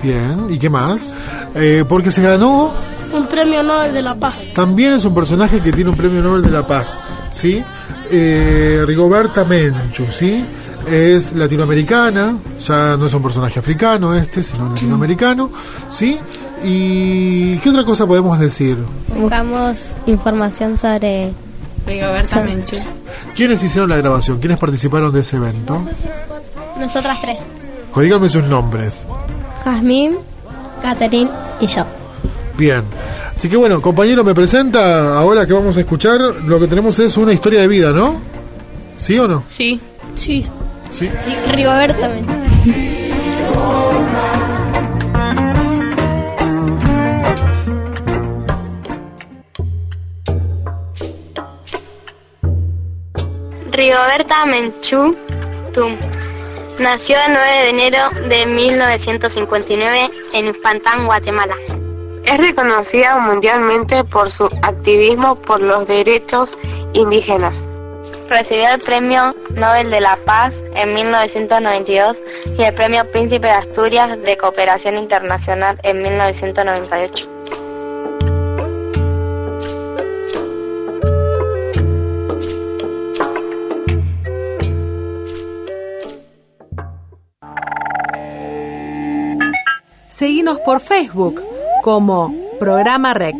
Bien, ¿y qué más? Eh, porque se ganó, Un premio Nobel de la Paz. también es un personaje que tiene un premio Nobel de la Paz, ¿sí? Eh, Rigoberta Menchú, ¿sí? Es latinoamericana, ya no es un personaje africano este, sino latinoamericano, ¿sí? ¿Y qué otra cosa podemos decir? Buscamos información sobre Rigoberta Menchú. ¿Quiénes hicieron la grabación? ¿Quiénes participaron de ese evento? nosotras tres. Díganme sus nombres. Jazmín, Catherine y yo. Bien. Así que bueno, compañero, me presenta, ahora que vamos a escuchar, lo que tenemos es una historia de vida, ¿no? ¿Sí o no? Sí. Sí. Sí. Y Rigoberta Rigoberta Menchú Tum. Nació el 9 de enero de 1959 en Ufantán, Guatemala. Es reconocida mundialmente por su activismo por los derechos indígenas. Recibió el Premio Nobel de la Paz en 1992 y el Premio Príncipe de Asturias de Cooperación Internacional en 1998. Seguinos por Facebook como Programa Rec.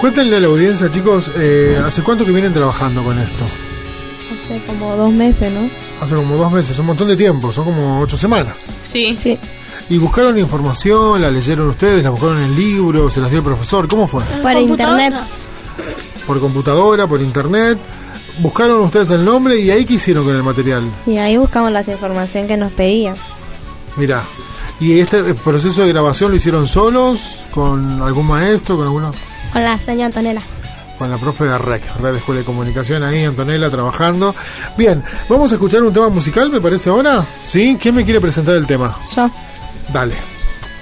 Cuéntenle a la audiencia, chicos, eh, ¿hace cuánto que vienen trabajando con esto? Hace como dos meses, ¿no? Hace como dos meses, un montón de tiempo, son como ocho semanas. Sí. Sí. ¿Y buscaron información? ¿La leyeron ustedes? ¿La buscaron en libros? ¿Se las dio el profesor? ¿Cómo fue? Por internet. ¿Por computadora? ¿Por internet? ¿Buscaron ustedes el nombre y ahí qué hicieron con el material? Y ahí buscamos la información que nos pedía. Mirá, ¿y este proceso de grabación lo hicieron solos? ¿Con algún maestro? ¿Con alguna? Con la señora Antonella. Con la profe de REC, Red de Escuela de Comunicación, ahí, Antonella, trabajando. Bien, vamos a escuchar un tema musical, me parece ahora. ¿Sí? ¿Quién me quiere presentar el tema? Yo. Dale.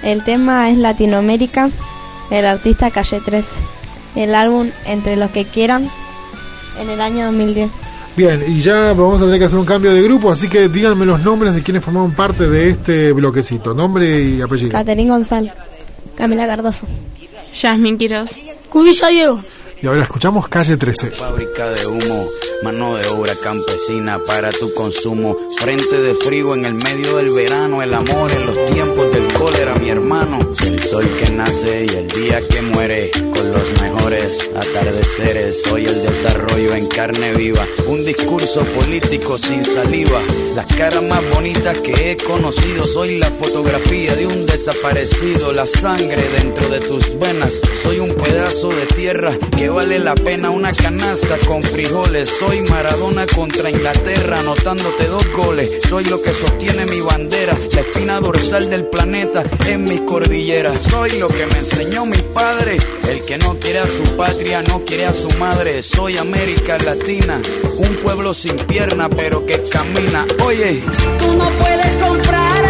El tema es Latinoamérica, el artista Calle 13. El álbum Entre los que quieran, en el año 2010. Bien, y ya vamos a tener que hacer un cambio de grupo, así que díganme los nombres de quienes formaron parte de este bloquecito. Nombre y apellido. Caterín González. Camila Cardoso. Yasmin Quiroz. Cubilla Diego. Y ahora escuchamos Calle 13. Fábrica de humo, mano de obra campesina para tu consumo. Frente de frío en el medio del verano, el amor en los tiempos del cólera, mi hermano. El sol que nace y el día que muere, con los mejores atardeceres. Soy el desarrollo en carne viva, un discurso político sin saliva. Las caras más bonitas que he conocido, soy la fotografía de un desaparecido. La sangre dentro de tus venas, soy un pedazo de tierra que vale la pena una canasta con frijoles. Soy Maradona contra Inglaterra, anotándote dos goles. Soy lo que sostiene mi bandera, la espina dorsal del planeta en mis cordilleras. Soy lo que me enseñó mi padre, el que no quiere a su patria, no quiere a su madre. Soy América Latina, un pueblo sin pierna pero que camina. Oye, Tú no puedes comprar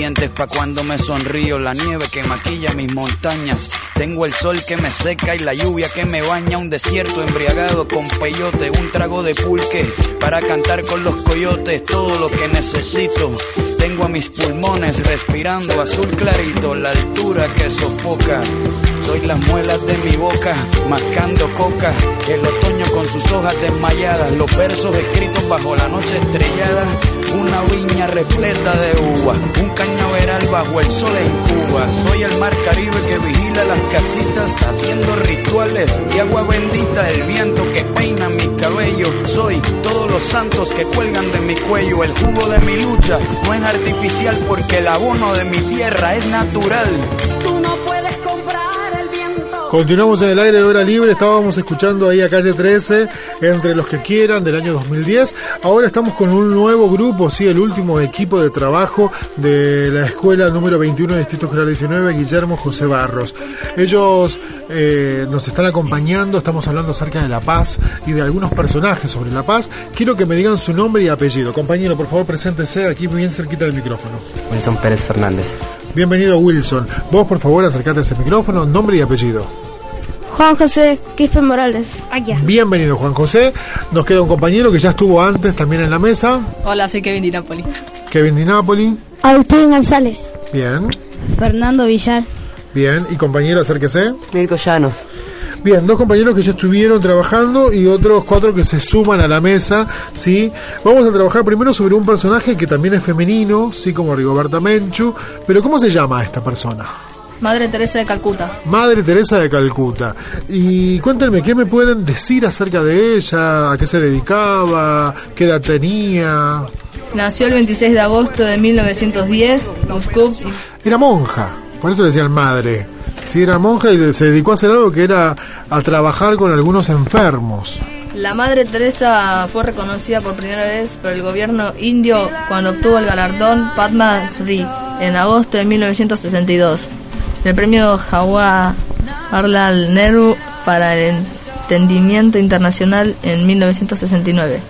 pa' cuando me sonrío, la nieve que maquilla mis montañas, tengo el sol que me seca y la lluvia que me baña, un desierto embriagado con peyote, un trago de pulque para cantar con los coyotes, todo lo que necesito. Tengo a mis pulmones respirando azul clarito, la altura que sofoca. Soy las muelas de mi boca, mascando coca. El otoño con sus hojas desmayadas, los versos escritos bajo la noche estrellada. Una viña repleta de uva, un cañaveral bajo el sol en Cuba. Soy el mar Caribe que vigila las casitas, haciendo rituales de agua bendita, el viento que peina mi cabello. Soy todos los santos que cuelgan de mi cuello. El jugo de mi lucha no es artificial porque el abono de mi tierra es natural. Continuamos en el aire de hora libre, estábamos escuchando ahí a calle 13, entre los que quieran, del año 2010. Ahora estamos con un nuevo grupo, sí, el último equipo de trabajo de la escuela número 21 de Distrito General 19, Guillermo José Barros. Ellos eh, nos están acompañando, estamos hablando acerca de La Paz y de algunos personajes sobre La Paz. Quiero que me digan su nombre y apellido. Compañero, por favor, preséntese aquí bien cerquita del micrófono. Wilson Pérez Fernández. Bienvenido, Wilson. Vos, por favor, acercate a ese micrófono, nombre y apellido. Juan José Quispe Morales. Bienvenido Juan José. Nos queda un compañero que ya estuvo antes también en la mesa, Hola, soy Kevin Di Napoli. Kevin Di Napoli. Agustín González. Bien, Fernando Villar. bien. Y compañero, acérquese. Mirko Llanos. Bien, dos compañeros que ya estuvieron trabajando y otros cuatro que se suman a la mesa, ¿sí? Vamos a trabajar primero sobre un personaje que también es femenino, sí, como Rigoberta Menchu. Pero ¿cómo se llama esta persona? Madre Teresa de Calcuta. Madre Teresa de Calcuta. Y cuéntenme, ¿qué me pueden decir acerca de ella? ¿A qué se dedicaba? ¿Qué edad tenía? Nació el 26 de agosto de 1910, Moscú. Era monja, por eso le decían madre. Sí, era monja y se dedicó a hacer algo que era a trabajar con algunos enfermos. La Madre Teresa fue reconocida por primera vez por el gobierno indio cuando obtuvo el galardón Padma Shri en agosto de 1962. El premio Jawaharlal Nehru para el entendimiento internacional en 1969.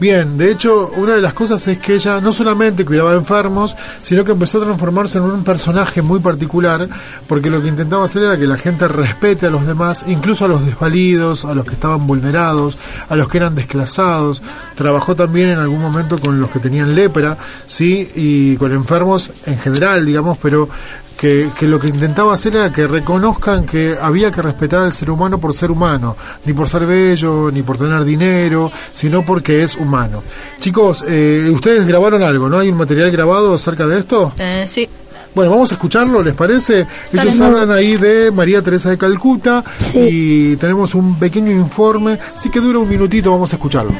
Bien, de hecho, una de las cosas es que ella no solamente cuidaba enfermos, sino que empezó a transformarse en un personaje muy particular, porque lo que intentaba hacer era que la gente respete a los demás, incluso a los desvalidos, a los que estaban vulnerados, a los que eran desclasados. Trabajó también en algún momento con los que tenían lepra, sí, y con enfermos en general, digamos, pero que, que, lo que intentaba hacer era que reconozcan que había que respetar al ser humano por ser humano, ni por ser bello, ni por tener dinero, sino porque es humano. Chicos, eh, ustedes grabaron algo, ¿no? ¿Hay un material grabado acerca de esto? Eh, sí. Bueno, vamos a escucharlo, ¿les parece? Ellos hablan ahí de María Teresa de Calcuta y tenemos un pequeño informe, sí que dura un minutito, vamos a escucharlo.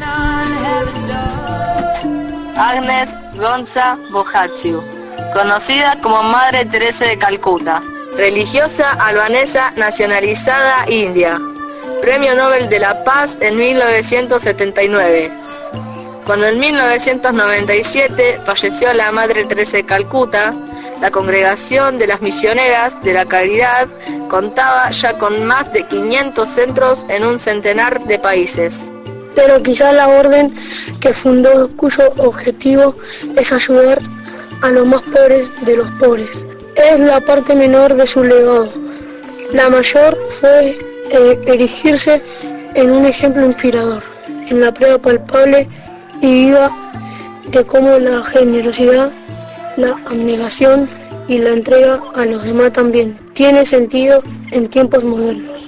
Agnes Gonza Bojaciu, conocida como Madre Teresa de Calcuta, religiosa albanesa nacionalizada india. Premio Nobel de la Paz en 1979. Cuando en 1997 falleció la Madre Teresa de Calcuta, la congregación de las misioneras de la caridad contaba ya con más de 500 centros en un centenar de países. Pero quizá la orden que fundó, cuyo objetivo es ayudar a los más pobres de los pobres, es la parte menor de su legado. La mayor fue eh, erigirse en un ejemplo inspirador, en la prueba palpable y viva de cómo la generosidad, la abnegación y la entrega a los demás también tiene sentido en tiempos modernos.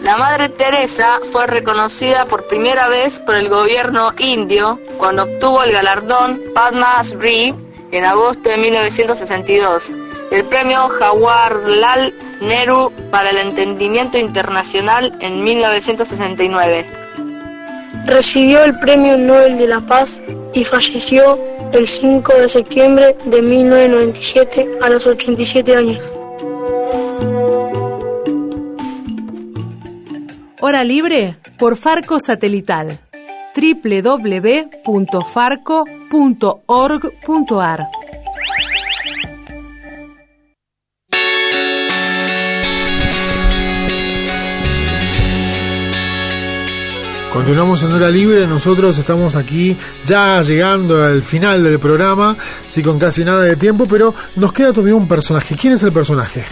La Madre Teresa fue reconocida por primera vez por el gobierno indio cuando obtuvo el galardón Padma Shri en agosto de 1962, el premio Jawaharlal Nehru para el Entendimiento Internacional en 1969. Recibió el Premio Nobel de la Paz y falleció el 5 de septiembre de 1997 a los 87 años. Hora libre por Farco Satelital www.farco.org.ar Continuamos en hora libre, nosotros estamos aquí ya llegando al final del programa, sí con casi nada de tiempo, pero nos queda todavía un personaje. ¿Quién es el personaje?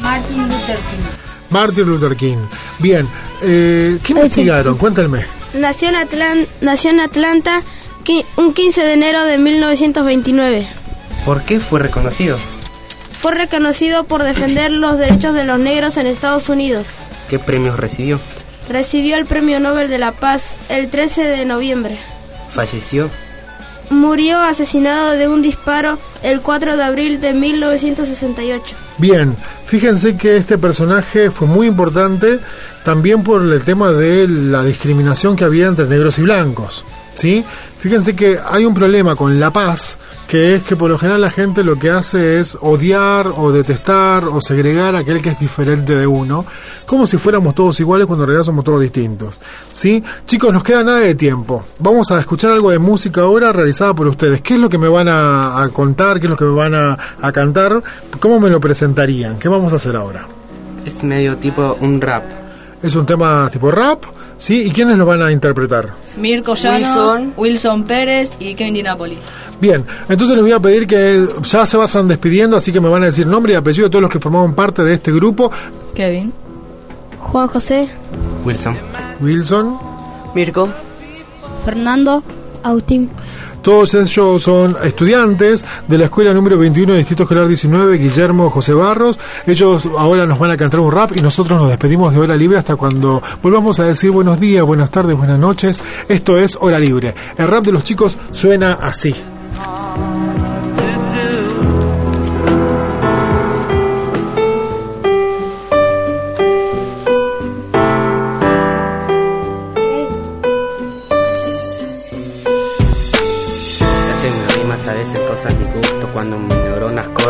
Martin Luther King. Martin Luther King. Bien, eh, ¿qué investigaron? Cuéntenme. Nació en, Atlan- nació en Atlanta un 15 de enero de 1929. ¿Por qué fue reconocido? Fue reconocido por defender los derechos de los negros en Estados Unidos. ¿Qué premios recibió? Recibió el Premio Nobel de la Paz el 13 de noviembre. ¿Falleció? Murió asesinado de un disparo el 4 de abril de 1968. Bien, fíjense que este personaje fue muy importante también por el tema de la discriminación que había entre negros y blancos. ¿Sí? Fíjense que hay un problema con la paz, que es que por lo general la gente lo que hace es odiar o detestar o segregar a aquel que es diferente de uno, como si fuéramos todos iguales cuando en realidad somos todos distintos. ¿sí? Chicos, nos queda nada de tiempo. Vamos a escuchar algo de música ahora realizada por ustedes. ¿Qué es lo que me van a, a contar? ¿Qué es lo que me van a, a cantar? ¿Cómo me lo presentarían? ¿Qué vamos a hacer ahora? Es medio tipo un rap. Es un tema tipo rap, ¿sí? ¿Y quiénes lo van a interpretar? Mirko Llanos, Wilson. Pérez y Kevin Di Napoli. Bien, entonces les voy a pedir que ya se vayan despidiendo, así que me van a decir nombre y apellido de todos los que formaban parte de este grupo. Kevin. Juan José. Wilson. Wilson. Mirko. Fernando. Agustín. Todos ellos son estudiantes de la escuela número 21 Distrito Escolar 19, Guillermo José Barros. Ellos ahora nos van a cantar un rap y nosotros nos despedimos de Hora Libre hasta cuando volvamos a decir buenos días, buenas tardes, buenas noches. Esto es Hora Libre. El rap de los chicos suena así.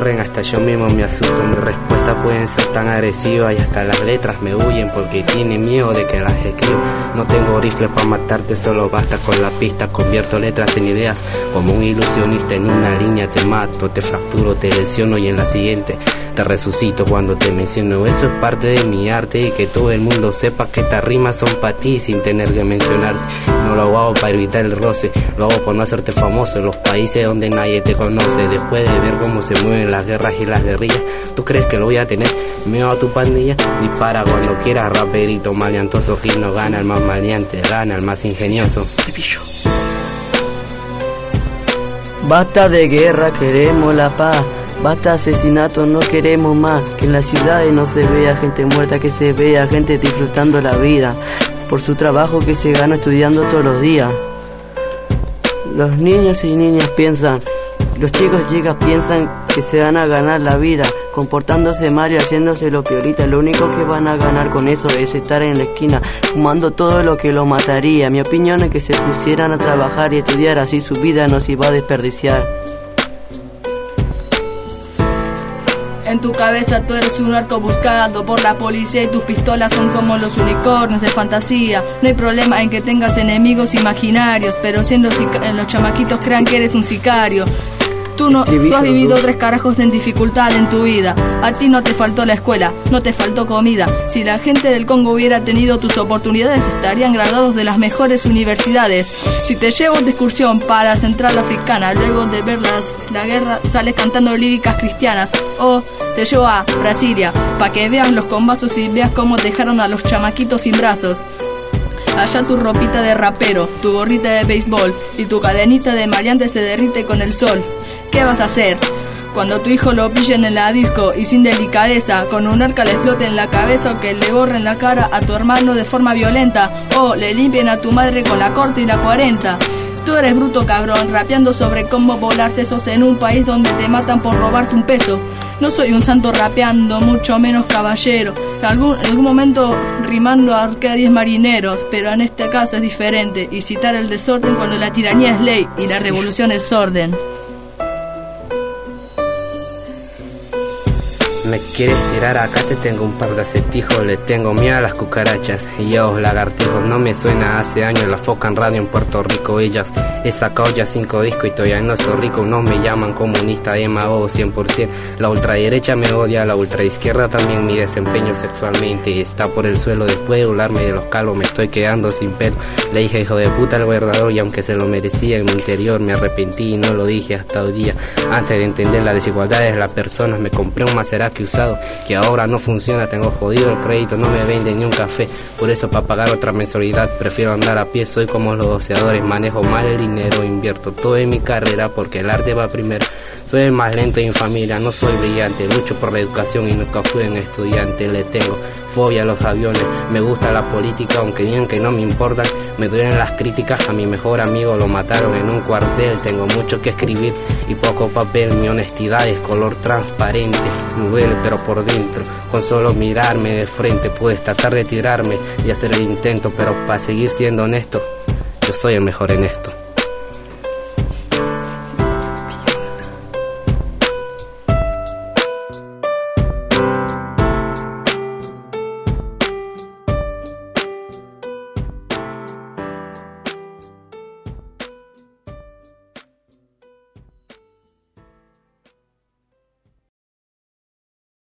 Hasta yo mismo me asusto Mis respuestas pueden ser tan agresivas y hasta las letras me huyen Porque tienen miedo de que las escriba. No tengo rifles para matarte, solo basta con la pista. Convierto letras en ideas como un ilusionista En una línea te mato, te fracturo, te lesiono y en la siguiente te resucito cuando te menciono. Eso es parte de mi arte y que todo el mundo sepa que estas rimas son para ti sin tener que mencionar. No lo hago para evitar el roce, lo hago por no hacerte famoso en los países donde nadie te conoce. Después de ver cómo se mueven las guerras y las guerrillas, ¿tú crees que lo voy a tener? Miedo a tu pandilla, dispara cuando quieras, raperito maleantoso. Quien no gana, el más maleante, gana el más ingenioso. Basta de guerra, queremos la paz. Basta asesinato, no queremos más. Que en las ciudades no se vea gente muerta, que se vea gente disfrutando la vida. Por su trabajo que se gana estudiando todos los días. Los niños y niñas piensan, los chicos y chicas piensan que se van a ganar la vida, comportándose mal y haciéndose lo peorita. Lo único que van a ganar con eso es estar en la esquina, fumando todo lo que lo mataría. Mi opinión es que se pusieran a trabajar y estudiar, así su vida no se iba a desperdiciar. En tu cabeza tú eres un arco buscado por la policía y tus pistolas son como los unicornios de fantasía. No hay problema en que tengas enemigos imaginarios, pero siendo los chamaquitos crean que eres un sicario. Tú, no, tú has vivido tres carajos en dificultad en tu vida. A ti no te faltó la escuela, no te faltó comida. Si la gente del Congo hubiera tenido tus oportunidades, estarían graduados de las mejores universidades. Si te llevo de excursión para Central Africana, luego de ver la guerra, sales cantando líricas cristianas. O te llevo a Brasilia, para que veas los combazos y veas cómo dejaron a los chamaquitos sin brazos. Allá tu ropita de rapero, tu gorrita de béisbol y tu cadenita de maleante se derrite con el sol. ¿Qué vas a hacer? Cuando tu hijo lo pillen en la disco y sin delicadeza, con un arca le explote en la cabeza o que le borren la cara a tu hermano de forma violenta, o le limpien a tu madre con la corte y la 40. Tú eres bruto cabrón, rapeando sobre cómo volar sesos en un país donde te matan por robarte un peso. No soy un santo rapeando, mucho menos caballero. En algún, en algún momento rimando a Arcadies marineros, pero en este caso es diferente. Y citar el desorden cuando la tiranía es ley y la revolución es orden. Me quieres tirar. Acá te tengo un par de acertijos Le tengo miedo a las cucarachas. Y yo lagartijos No me suena. Hace años la foca en radio en Puerto Rico. Ellas he sacado ya cinco discos y todavía no soy rico No me llaman comunista demagogo 100% La ultraderecha me odia La ultraizquierda también. Mi desempeño sexualmente Está por el suelo. Después de volarme de los calos Me estoy quedando sin pelo. Le dije hijo de puta al gobernador Y aunque se lo merecía en mi interior Me arrepentí y no lo dije hasta hoy día. Antes de entender las desigualdades de las personas Me compré un Maserati usado que ahora no funciona, tengo jodido el crédito, no me vende ni un café, por eso para pagar otra mensualidad prefiero andar a pie, soy como los doceadores, manejo mal el dinero, invierto todo en mi carrera porque el arte va primero. Soy el más lento en familia, no soy brillante, lucho por la educación y nunca fui un estudiante, le tengo fobia a los aviones, me gusta la política, aunque digan que no me importan, me duelen las críticas, a mi mejor amigo lo mataron en un cuartel, tengo mucho que escribir y poco papel, mi honestidad es color transparente, me duele pero por dentro, con solo mirarme de frente puedes tratar de tirarme y hacer el intento, pero para seguir siendo honesto, yo soy el mejor en esto.